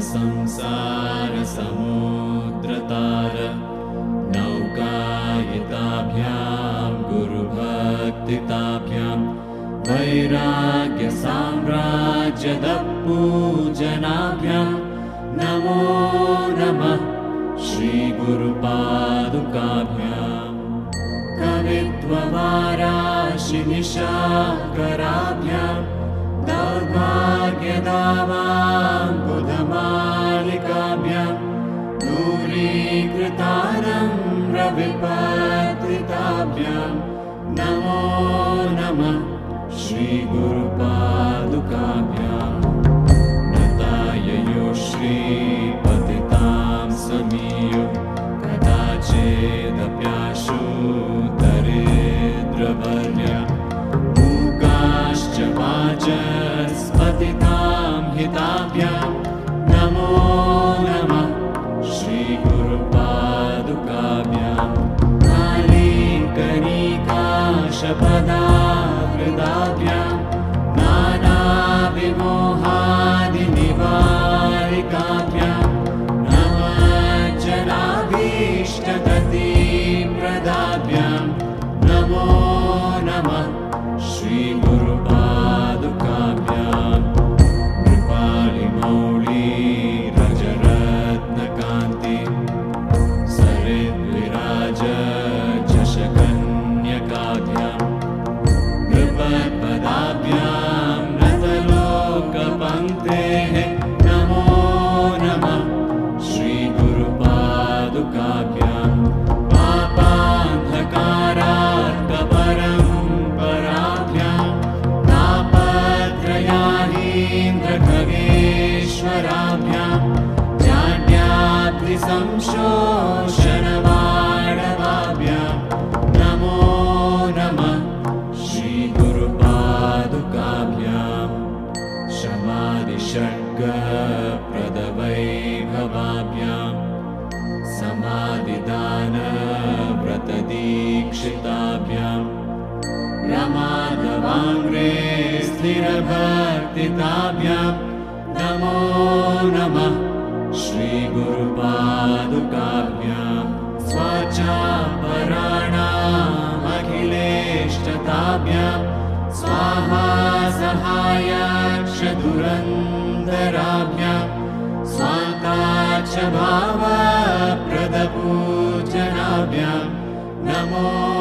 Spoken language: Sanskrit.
संसारसमुद्रतार नौकायिताभ्यां गुरुभक्तिताभ्यां वैराग्यसाम्राज्यदपूजनाभ्यां नमो नमः श्रीगुरुपादुकाभ्याम् कवित्ववाराशिनिशाकराभ्यां। दौर्भाग्यदावां बुधमालिकाभ्यां दूरीकृतारं रविपत्रिताभ्यां। नमो नमः श्रीगुरुपादुकाभ्याम् नताययो श्रीपतितां पदा श्रीगुरुपादुकाभ्यां पापान्धकारार्कपरम्पराभ्यां समाधिदानव्रतदीक्षिताभ्यां रमाधवाङ्ग्रे स्थिरभक्तिताभ्यां नमो नमः श्रीगुरुपादुकाभ्यां। स्वाचापराणामखिलेष्टताभ्यां। स्वाहा सहायाक्षधुरन्धराभ्यां स्वाकाच भावप्रदपूजनाभ्यां नमो